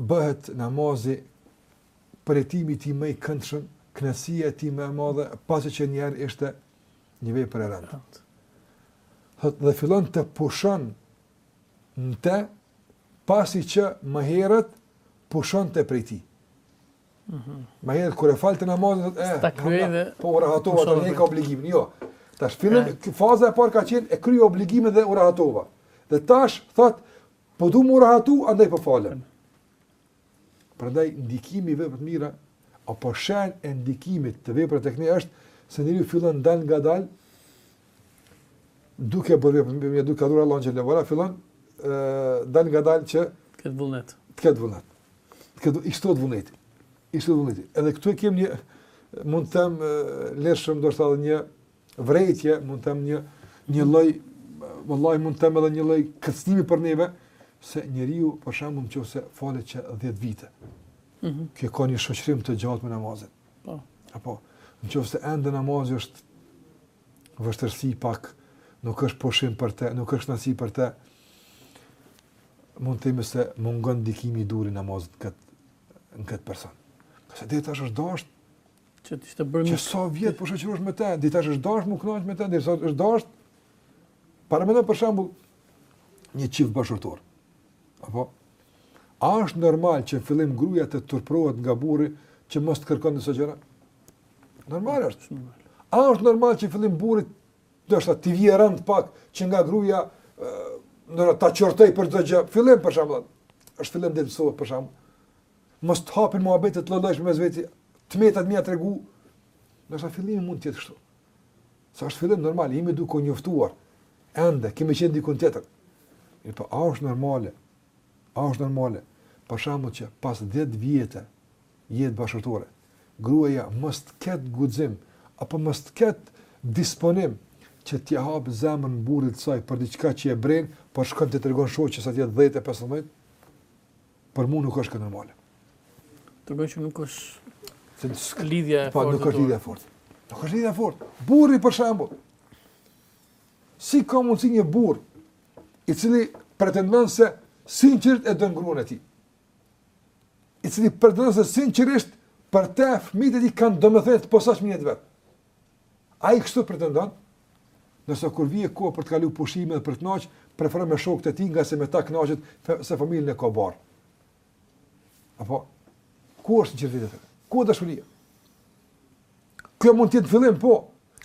C: bëhet namazi përjetimi i tij më i këndshëm, kënaqësia e tij më e madhe, pasi që një herë ishte një vepër e rëndë. Thot dhe fillon të pushon në të, pasi që më herët pushonte prej tij. Mm -hmm. Më herët kur e falte namazin thotë, eh,
A: e
C: kreva
A: dhe
C: po u rahatova të ky obligimi. Jo. Tash fillon faza e parë ka qenë e kreva obligimin dhe u rahatova. Dhe tash thot Po du mu rahatu, andaj po falem. Prandaj ndikimi i veprave të mira apo shenjë e ndikimit të veprave tek ne është se njeriu fillon dalëngadalë duke bërë vepra të mira, duke adhuruar Allahun xhele ue ala fillon ë dalëngadalë që
A: të ketë vullnet.
C: Të ketë vullnet. Të ketë, i shtohet vullneti. I shtohet vullneti. Edhe këtu e kemi një mund të them lirshëm do të thotë një vërejtje, mund të them një një lloj vallahi mund të them edhe një lloj kërcënimi për neve se njeriu për shembull nëse falet që 10 vite.
A: Mhm.
C: Mm Kë ka një shoqërim të gjatë me namazin.
A: Po.
C: Apo nëse ende namazi është vështirësi pak, nuk është pushim për të, nuk është kënaqësi për të. Mund të themi se mungon ndikimi i duhur i namazit te ky person. Pasi tash është dashur
A: Që të ishte bërë...
C: Që sa vjet po shoqërohesh me te, dhe tash është dasht me u kënaq me te, dhe është dasht... Paramendo për shembull, një çift bashkëshortor. Apo? A është normal që në fillim gruaja të turpërohet nga burri që mos të kërkon disa gjëra? Normal është. A është normal që në fillim burri gjithashtu t'i vjen rënd pak që nga gruaja, ta qortojë për ndonjë gjë? Fillim për shembull, është fillim dhe thotë për shembull. Mos të hapin muhabete të llojshme mes veti, t'metat me ia tregu. Do thotë fillimi mund të jetë kështu. Sa është fillim normal, jemi duke u njoftuar. Ende kemi qenë diku tjetër. Mirë, po a është normale? A është normale? Për shembull që pas 10 vjetë jetë bashkëshortore, gruaja mos të ketë guxim apo mos të ketë disponim që t'i hap zemrën burrit të saj për diçka që e bren, por shkon i tregon shoqës atje 10 e 15. Për mua nuk është kjo normale.
A: Tregon që nuk është lidhja e
C: fortë. Po nuk është lidhja e fortë. Nuk është lidhja e fortë. Burri për shembull. Si ka mundsi një burr i cili pretendon se sinqerisht e don gruan e tij. I cili pretendon se sinqerisht për te fëmijët e tij kanë domethënie të posaçme në jetë. Ai kështu pretendon, ndërsa kur vjen koha për të kaluar pushime dhe për t'u kënaqur, preferon me shokët e tij ngase me ta kënaqet se familjen e ka barrë. Apo ku është gjithë Ku është dashuria? Kjo mund të jetë fillim, po.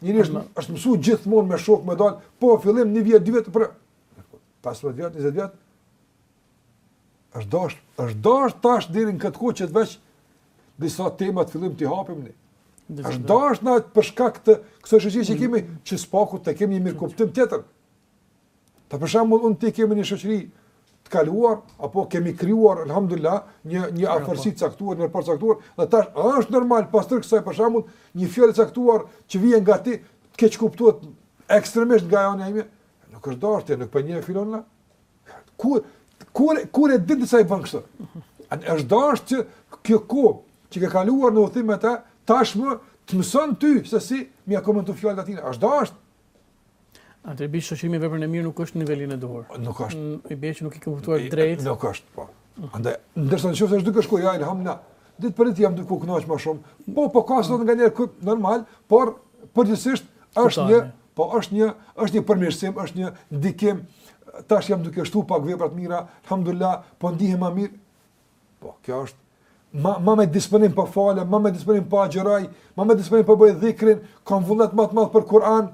C: Njeri është po, është mësuar gjithmonë me shok me dal, po fillim një vit, dy vjet por 15 vjet, 20 vjet. Është dashur, është dashur tash deri në këtë kohë që veç disa tema të fillojmë të hapim ne. Është dashur na për shkak të kësaj shoqërie që kemi, që së paku të kemi një mirëkuptim tjetër. Të për shembull unë e ti kemi një shoqëri të kaluar apo kemi krijuar alhamdulillah një një afërsi të caktuar një raport të caktuar dhe tash është normal pas tërë kësaj për shembull një fjalë e caktuar që vjen nga ti të keqkuptohet ekstremisht nga ana ime nuk është dashur ti nuk po një filon Kur kur kur e ditë se ai bën kështu. A është dashur që kjo kohë që e ke kaluar në udhëtim me të, tashmë të mëson ty se si me ia komentu fjalët e tij. Është dashur.
A: Atëherë i bie shoqërimi me veprën e mirë nuk është në nivelin e duhur.
C: Nuk është.
A: I bie që nuk i ke kuptuar drejt.
C: Nuk është, po. Andaj, ndërsa në qoftë është duke shku, elhamdulillah, ditë për ditë jam duke u knaqë ma shumë, po, po, ka sot nganjëherë kjo është normal, por, përgjithsisht, është një, po, është një, është një përmirësim, është një ndikim, tash jam duke shtu pak vepra të mira, alhamdulillah, po ndihem ma mirë, po, kjo është, ma, ma me disponim po fali, ma me disponim po agjëroj, ma me disponim po bëj dhikrin, kam vullnet ma të madh për Kur'an,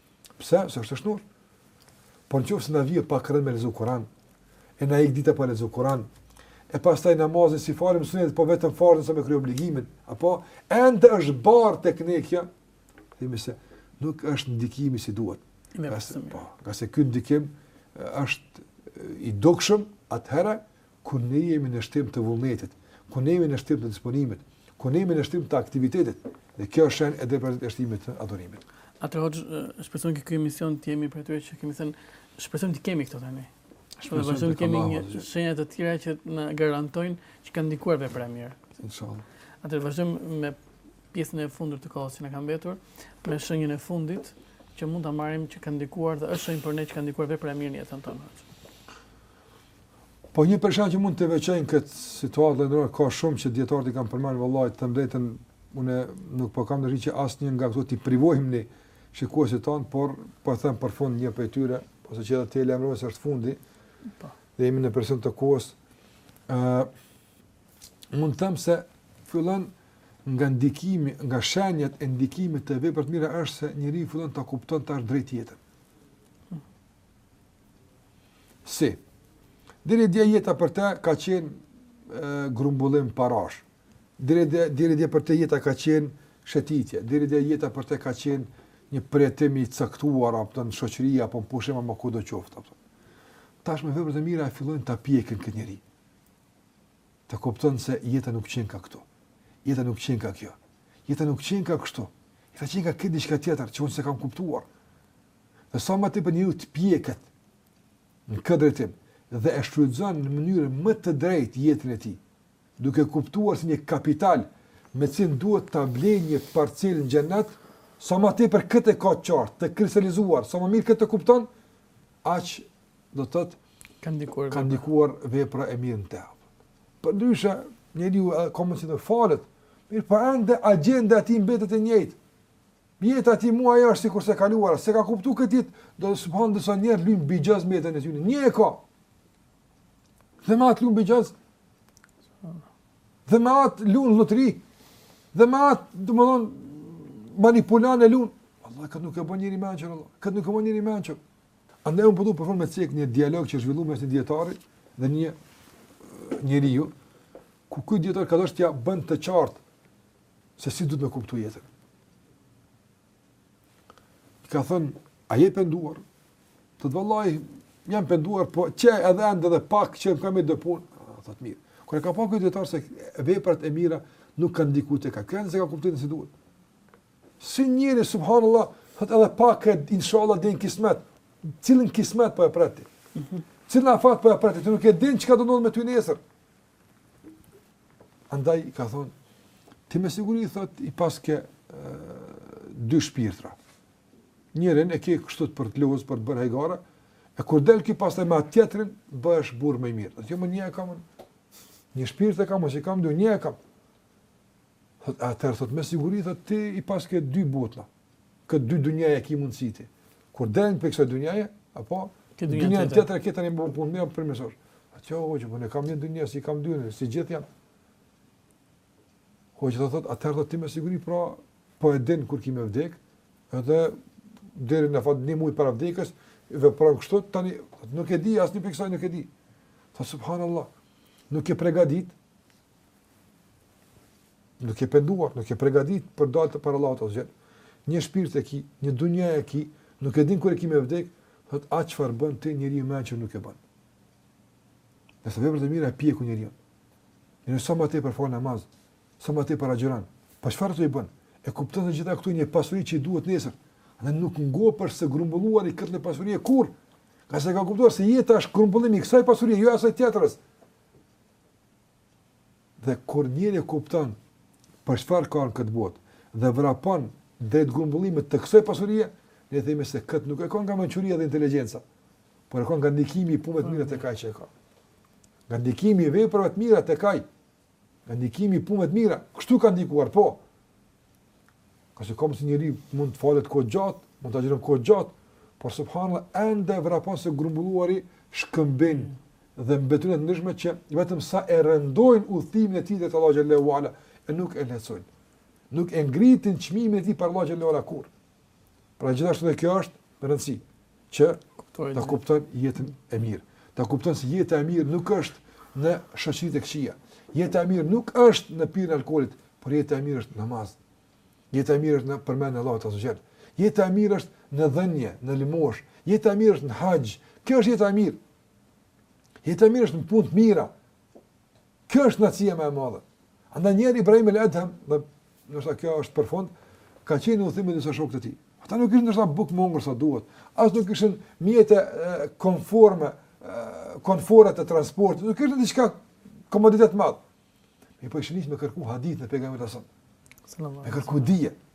C: Pse? Se është e shëndoshë. Po në qoftë se na vjen pak rëndë me lezu kuran, e na ik dita pa lezu kuran, e pastaj namazin s'i falim sunetet, po vetëm farzin sa me kry obligimin, apo ende është barrë të këne kjo, themi se nuk është ndikimi si duhet. Ngase, po, ngase ky ndikim është i dukshëm atëherë, kur ne jemi në shtim të vullnetit, kur ne jemi në shtim të disponimit, kur ne jemi në shtim të aktivitetit, dhe kjo është shenjë e drejtë e shtimit të adhurimit.
A: Atëherë hoxhë, shpresojmë këtë emision të jemi prej atyre që kemi thënë, shpresojmë të kemi këto te ne. Shpresojmë të kemi edhe shenja të tjera që na garantojnë që ka ndikuar vepra e mirë.
C: Inshallah.
A: Atëherë vazhdojmë me pjesën e fundit të kohës që na ka mbetur, me shenjën e fundit që mund të marrim që ka ndikuar dhe është shenjë për ne që ka ndikuar vepra e mirë në jetën tonë.
C: Po një prej shenjave që mund të veçojmë n'këtë situatë dhe ndonëse ka shumë që dietarët i kanë përmendur vallahi të drejtën unë nuk po kam dëshirë që asnjë nga këto t'i privojmë ne shikuesit tanë, por po them për fund një prej tyre, ose që edhe ti lajmëroj se është fundi. Po. Dhe jemi në presion të kohës. ë uh, mund të them se fillon nga ndikimi, nga shenjat e ndikimit të veprave të mira është se njeriu fillon ta kupton tash drejt jetën. Si? Diri dje jeta për te ka qenë e, grumbullim parash. Diri dje, diri dje për te jeta ka qenë shetitje. Diri dje jeta për te ka qenë një përjetim i caktuar, apo në shoqëri, apo në pushime a kudo qoftë. Apo. Tash veprat e mira e fillojnë ta pjekin këtë njeri. Ta kupton se jeta nuk qenka këtu. Jeta nuk qenka kjo. Jeta nuk qenka kështu. Jeta qenka krejt diçka tjetër, që unë s'e kam kuptuar. Dhe sa më tepër njeriu të piqet në këtë drejtim dhe e shfrytëzon në mënyrën më të drejtë jetën e tij, duke kuptuar si një kapital me të cilin duhet ta blejë një parcelë në xhennet, sa më tepër këtë e ka të qartë, të kristalizuar, sa më mirë këtë e kupton, aq do të thotë
A: ka ndikuar
C: ka ndikuar vepra e mirë në të. Përndryshe, njeriu ka mundësi të falet, mirëpo ende agjenda e tij mbetet e njëjtë. Jeta e tij moti është sikurse e kaluara, s'e ka kuptuar këtë ditë, thotë subhan disa njerëz luajnë bixhoz me jetën e tyre. Një e ka. Dhe me atë luajnë bixhoz. Dhe me atë luajnë lotari. Dhe me atë, domethënë, manipulon e luajnë. Vallahi këtë nuk e bën njeri i mençur vallahi. Këtë nuk e bën njeri i mençur. Andaj unë po du për fund me cek një dialog që është zhvilluar mes një dietari dhe një njeriu ku ky dietar ka dashur t'ia bën të qartë se si duhet me kuptu jetën. I ka thënë, a je penduar? Thotë vallahi, jam penduar, po çe edhe ende dhe pak çe i kam do punë, a, thotë mirë. Kur e ka pa ky dijetar se veprat e mira nuk kanë ndiku te ky, thënë s'e ka kuptu se si duhet. Si njeri, subhanallah, thotë edhe pak e inshallah dhe kismet, cilin kismet po e pret ti, cilin afat po e pret ti, ti nuk e din çka do ndodhë me ty nesër, Andaj i ka thonë, ti me siguri i thot, i paske e, dy shpirtra. Njërin e ke kështu për të lozë, për të bërë hajgare, e kur del ky pastaj me atë tjetrin, bëhesh burrë më i mirë. Tha jo, more një e kam, një shpirt e kam, s'i kam dy, një e kam. Thot, atëherë, thot, me siguri, thot, ti i paske dy botëra. Këtë dy dynjaje e ki mundësi ti. Kur del prej kësaj dynjaje, apo, dynjaje tjetër këta një bërë punë, m'u përmirësu. A që, hoxhë, po unë kam një dynjaje, s'i kam dy unë, si gjithë janë. Hoxha i thot, atëherë dhe ti me siguri, pra, po e din kur ki me vdek, edhe, deri në fatë, një muj para vdekjes, dhe pra kështu, tani, nuk e di, asnjë prej kësaj nuk e di. Tha, subhanallah, nuk je pregadit, Nuk je penduar, nuk je pregadit për të dalë para Allahut azze ve xhel. Një shpirt e ki, një dunja e ki, nuk e din kur e ki me vdek, thot, a çfarë bën ti njeri me që nuk e bën. Dhe se veprat e mira e pjekin njeriun. Njeriu sa ma tepër fal namaz, sa ma tepër agjëron, pa çfarë t'i bën, e kupton të gjitha këto një pasuri që i duhet nesër, dhe nuk ngopet së grumbulluari këtë lloj pasurie kurrë, ngase ka kuptuar se jeta është grumbullimi i kësaj pasurie, jo asaj tjetrës. Dhe kur njeriu e kupton për çfarë ka në këtë botë dhe vrapon drejt grumbullimit të kësaj pasurie, ne themi se këtë nuk e ka nga mençuria dhe inteligjenca, por e ka nga ndikimi i punëve të mira tek ai që e ka. Nga ndikimi i veprave të mira tek ai. Nga ndikimi i punëve të mira, kështu ka ndikuar, po. Ngase kom si njeri mund të falet kohë gjatë, mund të agjëron kohë gjatë, por subhanallah ende vrapon së grumbulluari shkëmbinj dhe mbeturina të ndryshme që vetëm sa e rëndojnë udhëtimin e tij deri te Allahu xhel-le ve ala e nuk e lehtësojnë. Nuk e ngritin çmimin e tij para Allahut xhel-le ve ala kurrë. Pra gjithashtu dhe kjo është me rëndësi, që të kupton jetën e mirë. Të kupton se jeta e mirë nuk është në shoqëritë e këqija. Jeta e mirë nuk është në pirjen e alkoholit, por jeta e mirë është në namaz. Jeta e mirë është në përmendjen e Allahut azze ve xhel. Jeta e mirë është në dhënie, në lëmoshë. Jeta e mirë është në haxh. Kjo është jeta e mirë. Jeta e mirë është në punë të mira. Kjo është kënaqësia më e madhe. Andaj njëherë Ibrahim ibn Edhem, e ndoshta kjo është për fund, ka qenë në udhëtim me disa shokë të tij. Ata nuk kishin ndoshta bukë me hongër sa duhet, as nuk kishin mjete konforme, konfore të transportit, nuk kishin diçka komoditet të madh. Mirëpo ishin nis me kërku hadithin e Pejgamberit alejhi selam. Me kërku dije.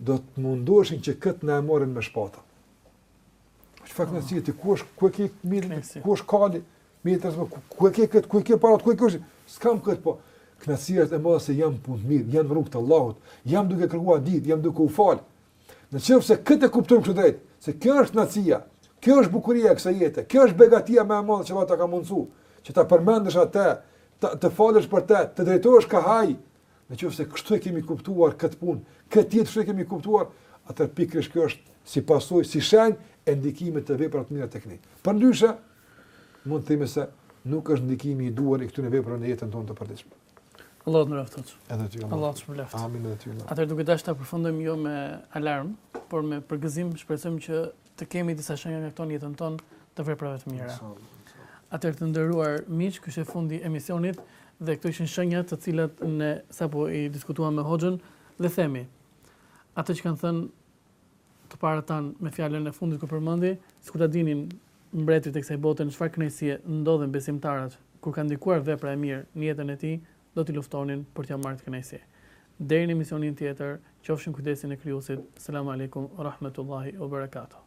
C: do të mundoheshin që këtë na e morën me shpata. Që fakt në cilë, ti ku është, ku e ke mirë, ku është kali, mirë të rëzme, ku e ke këtë, ku e ke parat, ku e ke është, s'kam këtë po. Knaqësia është e madhe se jam n'punë të mirë, jam n'rrugë të Allahut, jam duke kërkua dije, jam duke u falë. Në qoftë se këtë e kuptojmë kështu drejt, se kjo është knaqësia, kjo është bukuria e kësaj jete, kjo është begatia më e madhe që Allahu të ka mundësu, që ta përmendësh atë, të, të falesh për të, të drejtohesh kah ai, Në qoftë se kështu e kemi kuptuar këtë punë, këtë jetë kështu e kemi kuptuar, atëherë pikërisht kjo është si pasojë, si shenjë e ndikimit të veprave të mira tek ne. Përndryshe, mund të themi se nuk është ndikimi i duhur i këtyre veprave në jetën tonë të përditshme.
A: Allahu të nderoftë.
C: Edhe ty.
A: Allahu të shpërbleftë.
C: Amin edhe ty.
A: Atëherë duke dashur ta përfundojmë jo me alarm, por me përgëzim, shpresojmë që të kemi disa shenja nga këto në jetën tonë të veprave të mira. Atëherë të nderuar miq, ky është fundi i emisionit dhe këto ishin shenjat të cilat ne sapo i diskutuam me Hoxhën dhe themi atë që kanë thënë të parët tanë me fjalën e fundit ku përmendi, sikur ta dinin mbretërit e kësaj bote në çfarë kënaqësie ndodhen besimtarët kur ka ndikuar vepra e mirë në jetën e tij, do t'i luftonin për t'ia marrë atë kënaqësi. Deri në emisionin tjetër, qofshi në kujdesin e Krijuesit. Selamu alejkum ue rahmetullahi ue berekatuh.